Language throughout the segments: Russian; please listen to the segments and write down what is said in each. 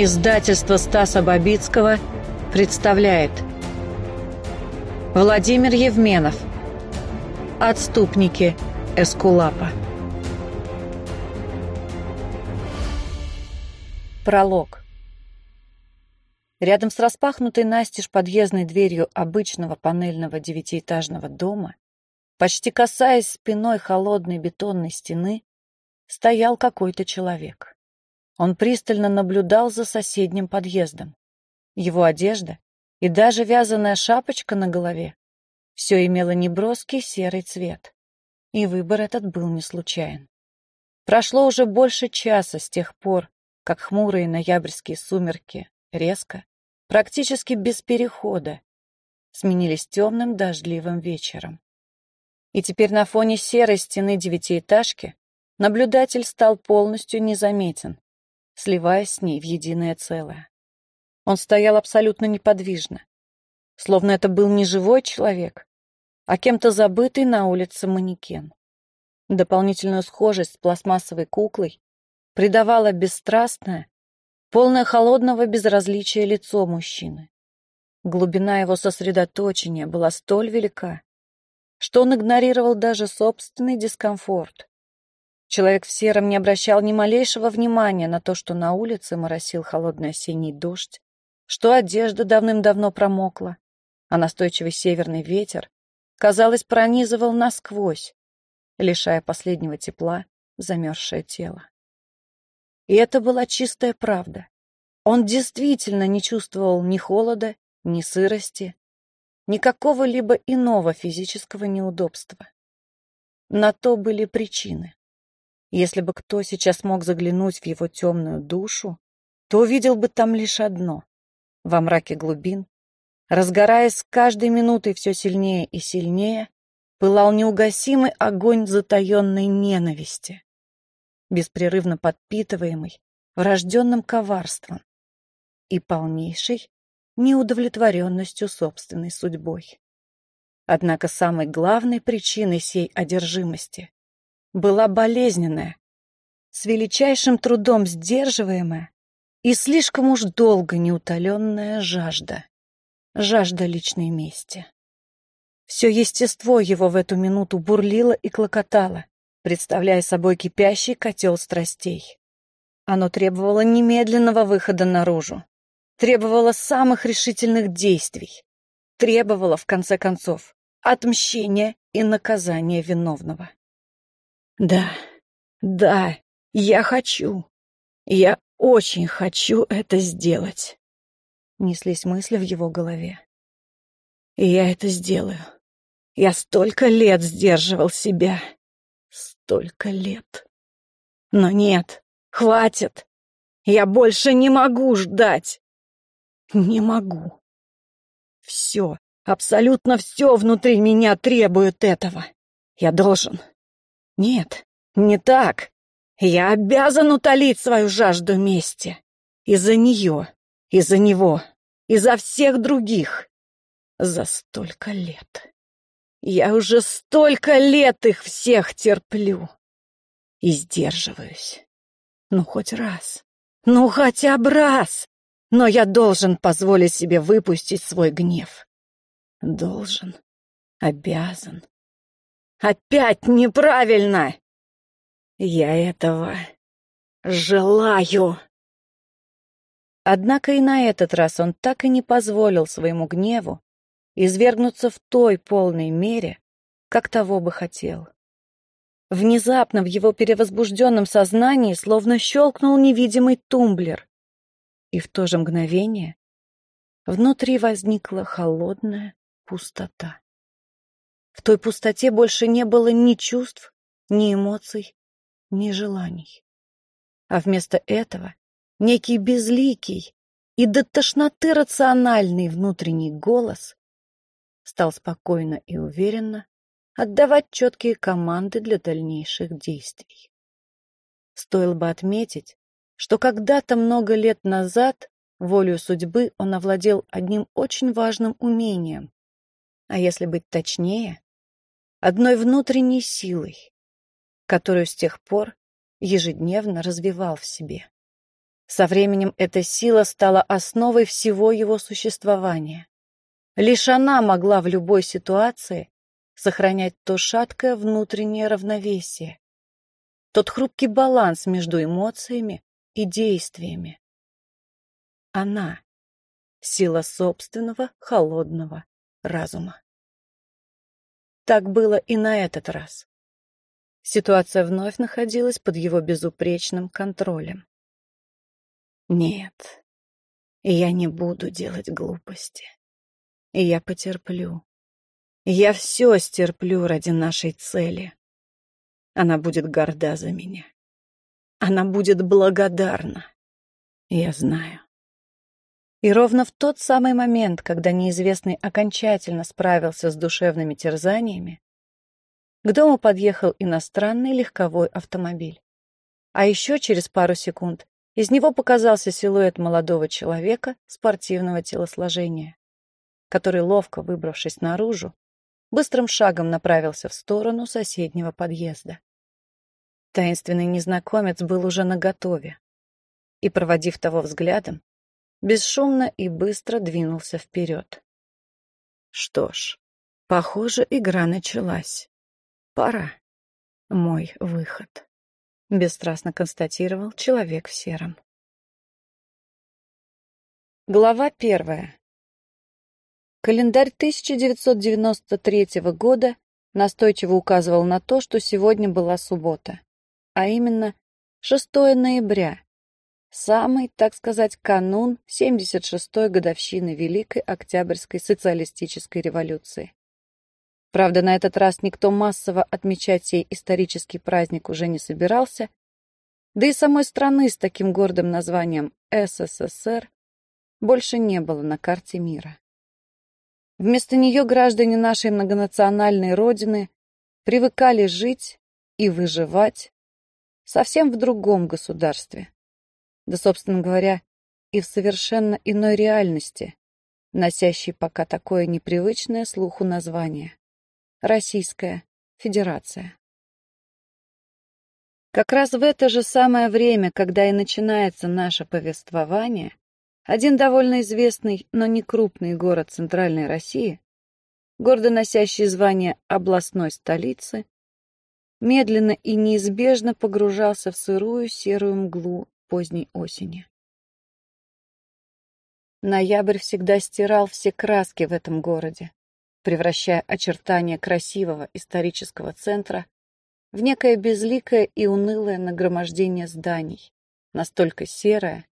Издательство Стаса Бабицкого представляет. Владимир Евменов. Отступники Эскулапа. Пролог. Рядом с распахнутой настежь подъездной дверью обычного панельного девятиэтажного дома, почти касаясь спиной холодной бетонной стены, стоял какой-то человек. Он пристально наблюдал за соседним подъездом. Его одежда и даже вязаная шапочка на голове все имело неброский серый цвет. И выбор этот был не случайен. Прошло уже больше часа с тех пор, как хмурые ноябрьские сумерки резко, практически без перехода, сменились темным дождливым вечером. И теперь на фоне серой стены девятиэтажки наблюдатель стал полностью незаметен, сливаясь с ней в единое целое. Он стоял абсолютно неподвижно, словно это был не живой человек, а кем-то забытый на улице манекен. Дополнительную схожесть с пластмассовой куклой придавало бесстрастное, полное холодного безразличия лицо мужчины. Глубина его сосредоточения была столь велика, что он игнорировал даже собственный дискомфорт, Человек в сером не обращал ни малейшего внимания на то, что на улице моросил холодный осенний дождь, что одежда давным-давно промокла, а настойчивый северный ветер, казалось, пронизывал насквозь, лишая последнего тепла замерзшее тело. И это была чистая правда. Он действительно не чувствовал ни холода, ни сырости, ни какого-либо иного физического неудобства. На то были причины. Если бы кто сейчас мог заглянуть в его темную душу, то увидел бы там лишь одно. Во мраке глубин, разгораясь с каждой минутой все сильнее и сильнее, пылал неугасимый огонь затаенной ненависти, беспрерывно подпитываемый врожденным коварством и полнейшей неудовлетворенностью собственной судьбой. Однако самой главной причиной сей одержимости была болезненная, с величайшим трудом сдерживаемая и слишком уж долго неутоленная жажда. Жажда личной мести. Все естество его в эту минуту бурлило и клокотало, представляя собой кипящий котел страстей. Оно требовало немедленного выхода наружу, требовало самых решительных действий, требовало, в конце концов, отмщения и наказания виновного. Да, да, я хочу. Я очень хочу это сделать. Неслись мысли в его голове. И я это сделаю. Я столько лет сдерживал себя. Столько лет. Но нет, хватит. Я больше не могу ждать. Не могу. Все, абсолютно все внутри меня требует этого. Я должен, нет, не так. Я обязан утолить свою жажду мести. Из-за нее, из-за него, из-за всех других. За столько лет. Я уже столько лет их всех терплю. И сдерживаюсь. Ну, хоть раз. Ну, хотя бы раз. Но я должен позволить себе выпустить свой гнев. Должен. Обязан. Опять неправильно! Я этого желаю. Однако и на этот раз он так и не позволил своему гневу извергнуться в той полной мере, как того бы хотел. Внезапно в его перевозбужденном сознании словно щелкнул невидимый тумблер, и в то же мгновение внутри возникла холодная пустота. В той пустоте больше не было ни чувств, ни эмоций, ни желаний. А вместо этого некий безликий и до тошноты рациональный внутренний голос стал спокойно и уверенно отдавать четкие команды для дальнейших действий. Стоило бы отметить, что когда-то много лет назад волею судьбы он овладел одним очень важным умением, а если быть точнее, одной внутренней силой, которую с тех пор ежедневно развивал в себе. Со временем эта сила стала основой всего его существования. Лишь она могла в любой ситуации сохранять то шаткое внутреннее равновесие, тот хрупкий баланс между эмоциями и действиями. Она — сила собственного холодного разума. Так было и на этот раз. Ситуация вновь находилась под его безупречным контролем. Нет, я не буду делать глупости. Я потерплю. Я все стерплю ради нашей цели. Она будет горда за меня. Она будет благодарна. Я знаю. И ровно в тот самый момент, когда неизвестный окончательно справился с душевными терзаниями, к дому подъехал иностранный легковой автомобиль. А еще через пару секунд из него показался силуэт молодого человека спортивного телосложения, который, ловко выбравшись наружу, быстрым шагом направился в сторону соседнего подъезда. Таинственный незнакомец был уже наготове и, проводив того взглядом, бесшумно и быстро двинулся вперед. Что ж, похоже, игра началась. Пора. Мой выход бесстрастно констатировал человек в сером. Глава первая. Календарь 1993 года настойчиво указывал на то, что сегодня была суббота, а именно 6 ноября, самый, так сказать, канун 76-й годовщины Великой Октябрьской социалистической революции. Правда, на этот раз никто массово отмечать сей исторический праздник уже не собирался, да и самой страны с таким гордым названием СССР больше не было на карте мира. Вместо нее граждане нашей многонациональной родины привыкали жить и выживать совсем в другом государстве. Да, собственно говоря, и в совершенно иной реальности, носящей пока такое непривычное слуху название. Российская Федерация. Как раз в это же самое время, когда и начинается наше повествование, один довольно известный, но не крупный город Центральной России, гордо носящий звание областной столицы, медленно и неизбежно погружался в сырую серую мглу поздней осени. Ноябрь всегда стирал все краски в этом городе превращая очертания красивого исторического центра в некое безликое и унылое нагромождение зданий, настолько серое,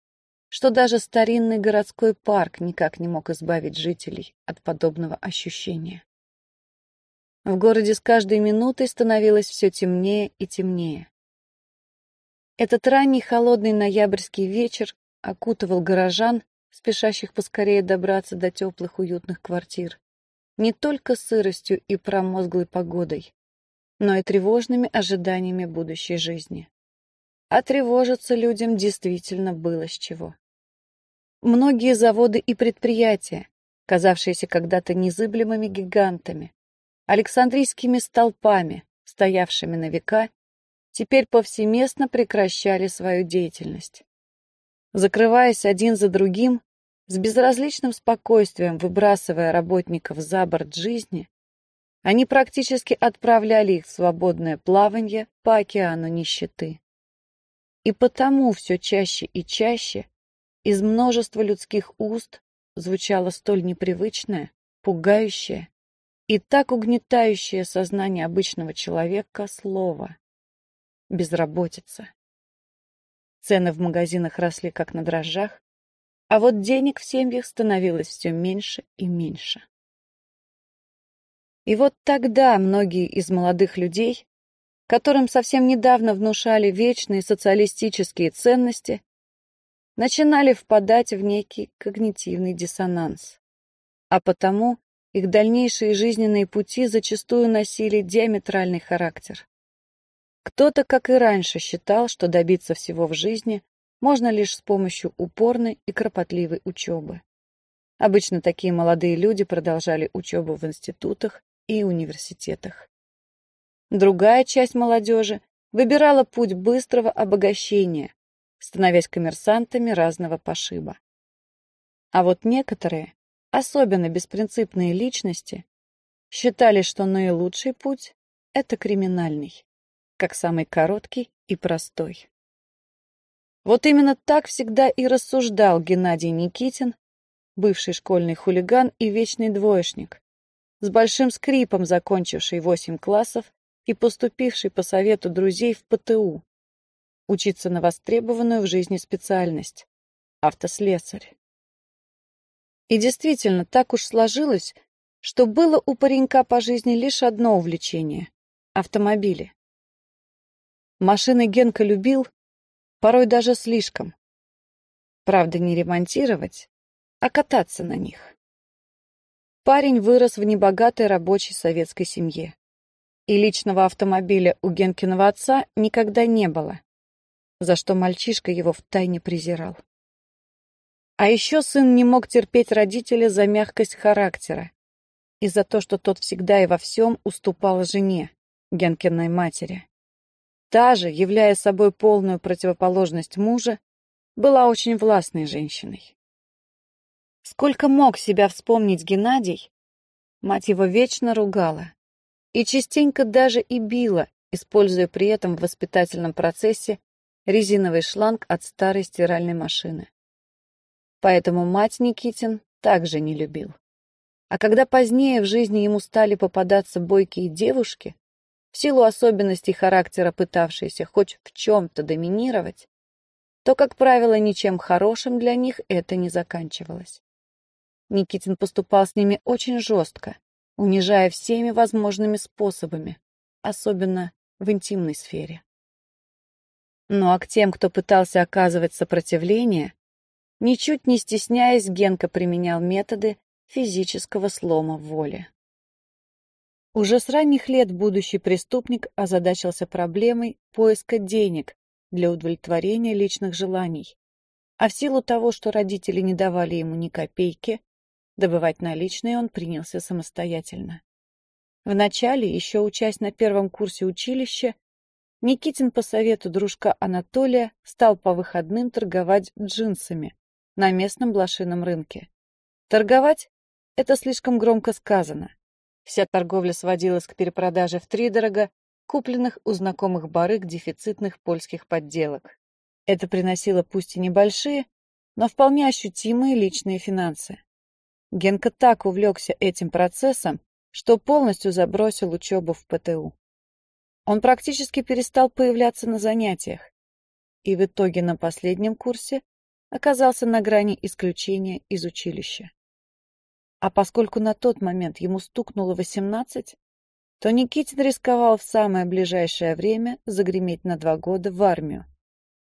что даже старинный городской парк никак не мог избавить жителей от подобного ощущения. В городе с каждой минутой становилось все темнее и темнее. Этот ранний холодный ноябрьский вечер окутывал горожан, спешащих поскорее добраться до теплых уютных квартир, не только сыростью и промозглой погодой, но и тревожными ожиданиями будущей жизни. А тревожиться людям действительно было с чего. Многие заводы и предприятия, казавшиеся когда-то незыблемыми гигантами, Александрийскими столпами, стоявшими на века, теперь повсеместно прекращали свою деятельность. Закрываясь один за другим, с безразличным спокойствием выбрасывая работников за борт жизни, они практически отправляли их в свободное плавание по океану нищеты. И потому все чаще и чаще из множества людских уст звучало столь непривычное, пугающее и так угнетающее сознание обычного человека слово — безработица. Цены в магазинах росли как на дрожжах, а вот денег в семьях становилось все меньше и меньше. И вот тогда многие из молодых людей, которым совсем недавно внушали вечные социалистические ценности, начинали впадать в некий когнитивный диссонанс. А потому их дальнейшие жизненные пути зачастую носили диаметральный характер. Кто-то, как и раньше, считал, что добиться всего в жизни можно лишь с помощью упорной и кропотливой учебы. Обычно такие молодые люди продолжали учебу в институтах и университетах. Другая часть молодежи выбирала путь быстрого обогащения, становясь коммерсантами разного пошиба. А вот некоторые, особенно беспринципные личности, считали, что наилучший путь — это криминальный, как самый короткий и простой. Вот именно так всегда и рассуждал Геннадий Никитин, бывший школьный хулиган и вечный двоечник, с большим скрипом закончивший восемь классов и поступивший по совету друзей в ПТУ, учиться на востребованную в жизни специальность — автослесарь. И действительно, так уж сложилось, что было у паренька по жизни лишь одно увлечение — автомобили. Машины Генка любил, порой даже слишком. Правда, не ремонтировать, а кататься на них. Парень вырос в небогатой рабочей советской семье. И личного автомобиля у Генкиного отца никогда не было, за что мальчишка его втайне презирал. А еще сын не мог терпеть родителя за мягкость характера и за то, что тот всегда и во всем уступал жене, Генкиной матери. Та же, являя собой полную противоположность мужа, была очень властной женщиной. Сколько мог себя вспомнить Геннадий, мать его вечно ругала и частенько даже и била, используя при этом в воспитательном процессе резиновый шланг от старой стиральной машины. Поэтому мать Никитин также не любил. А когда позднее в жизни ему стали попадаться бойкие девушки, в силу особенностей характера пытавшиеся хоть в чем-то доминировать, то, как правило, ничем хорошим для них это не заканчивалось. Никитин поступал с ними очень жестко, унижая всеми возможными способами, особенно в интимной сфере. Ну а к тем, кто пытался оказывать сопротивление, ничуть не стесняясь, Генка применял методы физического слома воли. Уже с ранних лет будущий преступник озадачился проблемой поиска денег для удовлетворения личных желаний, а в силу того, что родители не давали ему ни копейки, Добывать наличные он принялся самостоятельно. Вначале, еще учась на первом курсе училища, Никитин по совету дружка Анатолия стал по выходным торговать джинсами на местном блошином рынке. Торговать — это слишком громко сказано. Вся торговля сводилась к перепродаже втридорога купленных у знакомых барыг дефицитных польских подделок. Это приносило пусть и небольшие, но вполне ощутимые личные финансы. Генка так увлекся этим процессом, что полностью забросил учебу в ПТУ. Он практически перестал появляться на занятиях и в итоге на последнем курсе оказался на грани исключения из училища. А поскольку на тот момент ему стукнуло 18, то Никитин рисковал в самое ближайшее время загреметь на два года в армию.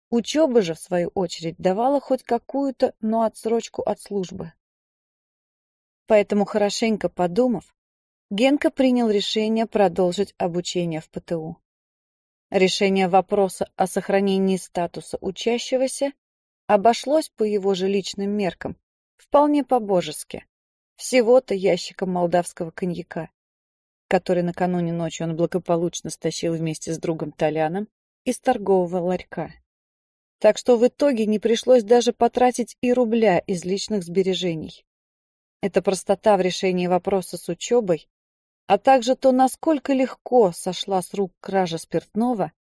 Учеба же, в свою очередь, давала хоть какую-то, но отсрочку от службы. Поэтому, хорошенько подумав, Генка принял решение продолжить обучение в ПТУ. Решение вопроса о сохранении статуса учащегося обошлось по его же личным меркам вполне по-божески. Всего-то ящиком молдавского коньяка, который накануне ночи он благополучно стащил вместе с другом Толяном из торгового ларька. Так что в итоге не пришлось даже потратить и рубля из личных сбережений. Эта простота в решении вопроса с учебой, а также то, насколько легко сошла с рук кража спиртного,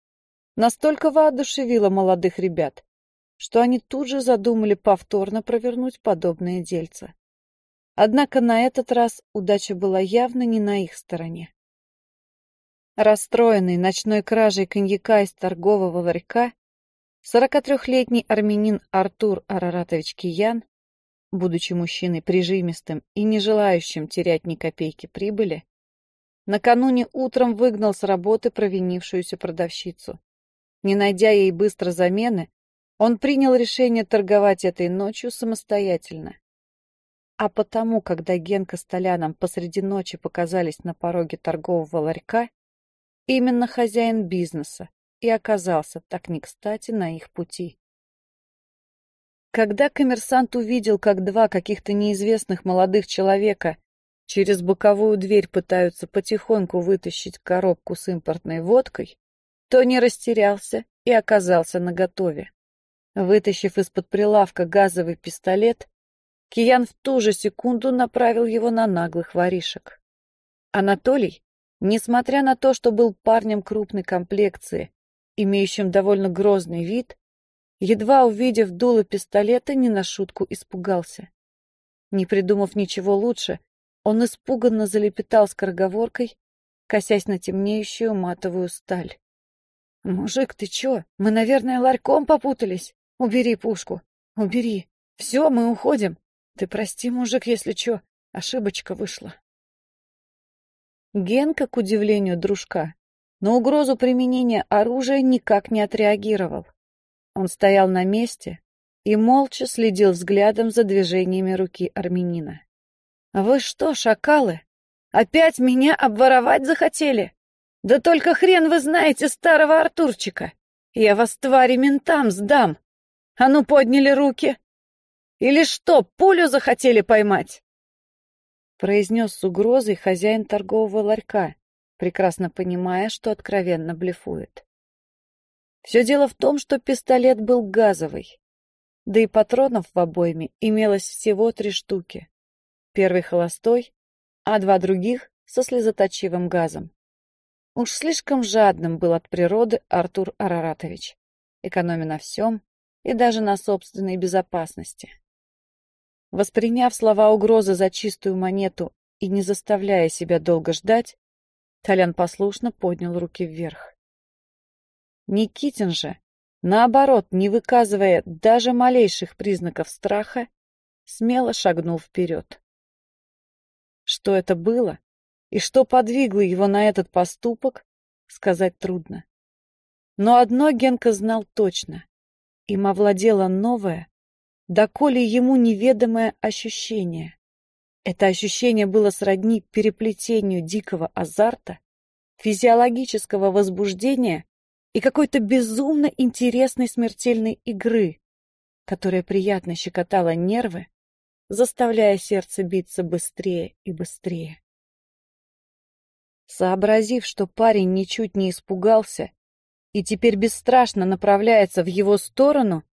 настолько воодушевила молодых ребят, что они тут же задумали повторно провернуть подобное дельце. Однако на этот раз удача была явно не на их стороне. Расстроенный ночной кражей коньяка из торгового ларька, 43-летний армянин Артур Араратович Киян будучи мужчиной прижимистым и не желающим терять ни копейки прибыли, накануне утром выгнал с работы провинившуюся продавщицу. Не найдя ей быстро замены, он принял решение торговать этой ночью самостоятельно. А потому, когда Генка с Толяном посреди ночи показались на пороге торгового ларька, именно хозяин бизнеса и оказался так не кстати на их пути. Когда коммерсант увидел, как два каких-то неизвестных молодых человека через боковую дверь пытаются потихоньку вытащить коробку с импортной водкой, то не растерялся и оказался наготове. Вытащив из-под прилавка газовый пистолет, Киян в ту же секунду направил его на наглых воришек. Анатолий, несмотря на то, что был парнем крупной комплекции, имеющим довольно грозный вид, едва увидев дуло пистолета, не на шутку испугался. Не придумав ничего лучше, он испуганно залепетал скороговоркой, косясь на темнеющую матовую сталь. «Мужик, ты чё? Мы, наверное, ларьком попутались. Убери пушку. Убери. Все, мы уходим. Ты прости, мужик, если чё. Ошибочка вышла». Генка, к удивлению дружка, на угрозу применения оружия никак не отреагировал. Он стоял на месте и молча следил взглядом за движениями руки армянина. «Вы что, шакалы, опять меня обворовать захотели? Да только хрен вы знаете старого Артурчика! Я вас, твари, ментам сдам! А ну, подняли руки! Или что, пулю захотели поймать?» произнес с угрозой хозяин торгового ларька, прекрасно понимая, что откровенно блефует. Все дело в том, что пистолет был газовый, да и патронов в обойме имелось всего три штуки. Первый холостой, а два других со слезоточивым газом. Уж слишком жадным был от природы Артур Араратович, экономя на всем и даже на собственной безопасности. Восприняв слова угрозы за чистую монету и не заставляя себя долго ждать, Толян послушно поднял руки вверх. Никитин же, наоборот, не выказывая даже малейших признаков страха, смело шагнул вперед. Что это было и что подвигло его на этот поступок, сказать трудно. Но одно Генка знал точно. Им овладело новое, доколе ему неведомое ощущение. Это ощущение было сродни переплетению дикого азарта, физиологического возбуждения и какой-то безумно интересной смертельной игры, которая приятно щекотала нервы заставляя сердце биться быстрее и быстрее. Сообразив, что парень ничуть не испугался и теперь бесстрашно направляется в его сторону,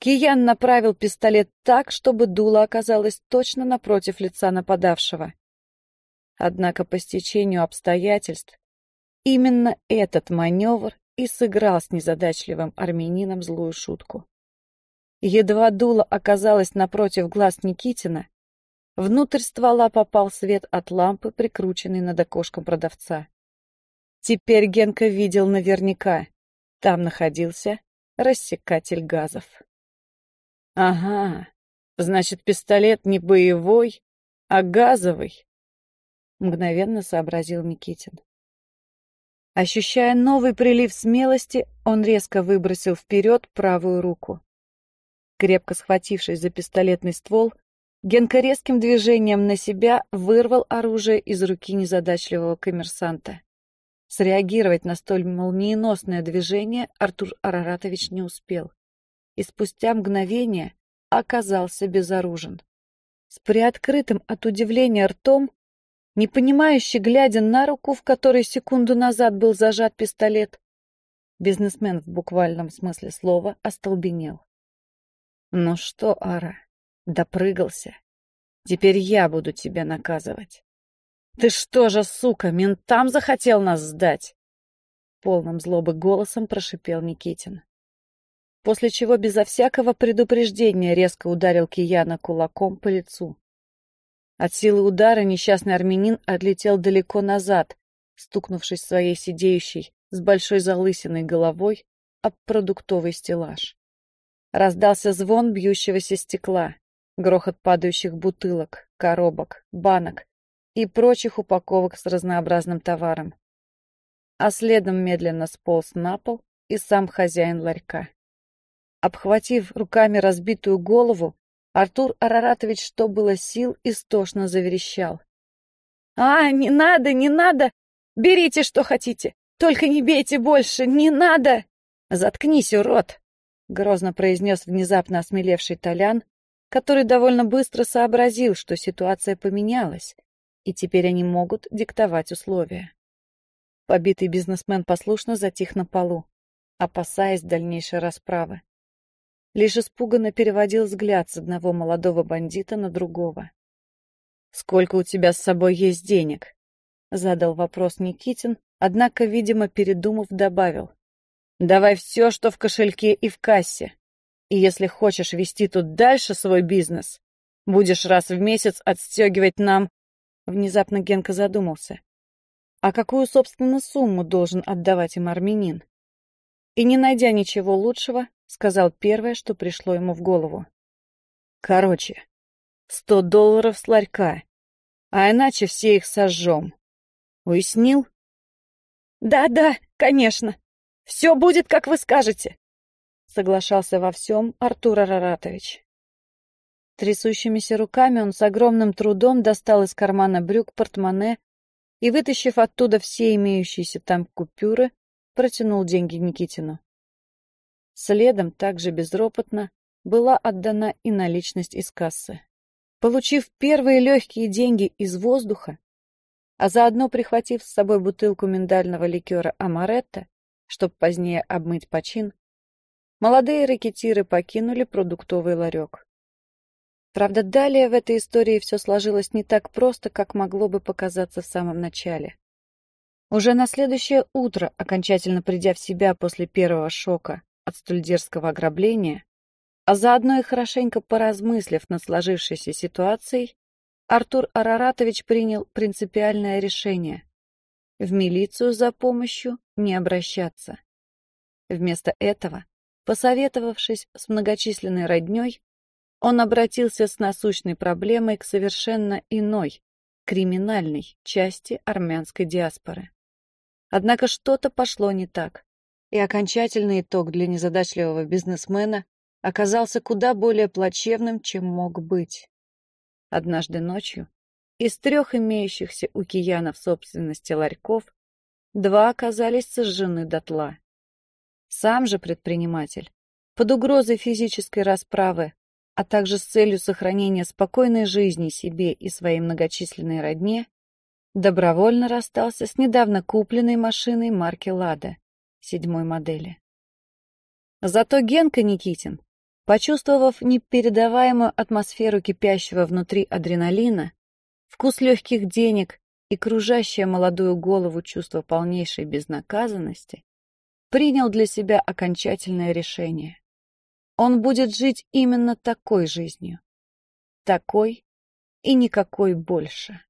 Киян направил пистолет так, чтобы дуло оказалось точно напротив лица нападавшего. Однако по стечению обстоятельств именно этот маневр и сыграл с незадачливым армянином злую шутку. Едва дуло оказалось напротив глаз Никитина, внутрь ствола попал свет от лампы, прикрученной над окошком продавца. Теперь Генка видел наверняка. Там находился рассекатель газов. «Ага, значит, пистолет не боевой, а газовый», — мгновенно сообразил Никитин. Ощущая новый прилив смелости, он резко выбросил вперед правую руку. Крепко схватившись за пистолетный ствол, Генка резким движением на себя вырвал оружие из руки незадачливого коммерсанта. Среагировать на столь молниеносное движение Артур Араратович не успел. И спустя мгновение оказался безоружен. С приоткрытым от удивления ртом, непонимающе глядя на руку, в которой секунду назад был зажат пистолет, бизнесмен в буквальном смысле слова остолбенел. Ну что, Ара, допрыгался? Теперь я буду тебя наказывать. Ты что же, сука, ментам захотел нас сдать? Полным злобы голосом прошипел Никитин. После чего безо всякого предупреждения резко ударил Кияна кулаком по лицу. От силы удара несчастный армянин отлетел далеко назад, стукнувшись своей сидеющей с большой залысиной головой об продуктовый стеллаж. Раздался звон бьющегося стекла, грохот падающих бутылок, коробок, банок и прочих упаковок с разнообразным товаром. А следом медленно сполз на пол и сам хозяин ларька. Обхватив руками разбитую голову, Артур Араратович, что было сил, истошно заверещал. «А, не надо, не надо! Берите, что хотите! Только не бейте больше, не надо! Заткнись, урод!» — грозно произнес внезапно осмелевший Толян, который довольно быстро сообразил, что ситуация поменялась, и теперь они могут диктовать условия. Побитый бизнесмен послушно затих на полу, опасаясь дальнейшей расправы. Лишь испуганно переводил взгляд с одного молодого бандита на другого. «Сколько у тебя с собой есть денег?» — задал вопрос Никитин, однако, видимо, передумав, добавил. «Давай все, что в кошельке и в кассе. И если хочешь вести тут дальше свой бизнес, будешь раз в месяц отстегивать нам...» Внезапно Генка задумался. «А какую, собственно, сумму должен отдавать им армянин?» И, не найдя ничего лучшего, сказал первое, что пришло ему в голову. «Короче, сто долларов с ларька, а иначе все их сожжем. Уяснил?» «Да-да, конечно. Все будет, как вы скажете», — соглашался во всем Артур Араратович. Трясущимися руками он с огромным трудом достал из кармана брюк портмоне и, вытащив оттуда все имеющиеся там купюры, протянул деньги Никитину. Следом, также безропотно, была отдана и наличность из кассы. Получив первые легкие деньги из воздуха, а заодно прихватив с собой бутылку миндального ликера Амаретто, чтобы позднее обмыть почин, молодые ракетиры покинули продуктовый ларек. Правда, далее в этой истории все сложилось не так просто, как могло бы показаться в самом начале. Уже на следующее утро, окончательно придя в себя после первого шока от столь дерзкого ограбления, а заодно и хорошенько поразмыслив над сложившейся ситуацией, Артур Араратович принял принципиальное решение — в милицию за помощью не обращаться. Вместо этого, посоветовавшись с многочисленной роднёй, он обратился с насущной проблемой к совершенно иной, криминальной части армянской диаспоры. Однако что-то пошло не так, и окончательный итог для незадачливого бизнесмена оказался куда более плачевным, чем мог быть. Однажды ночью из трех имеющихся у киянов собственности ларьков два оказались сожжены дотла. Сам же предприниматель, под угрозой физической расправы, а также с целью сохранения спокойной жизни себе и своей многочисленной родне, добровольно расстался с недавно купленной машиной марки «Лада» седьмой модели. Зато Генка Никитин, почувствовав непередаваемую атмосферу кипящего внутри адреналина, вкус легких денег и кружащее молодую голову чувство полнейшей безнаказанности, принял для себя окончательное решение. Он будет жить именно такой жизнью. Такой и никакой больше.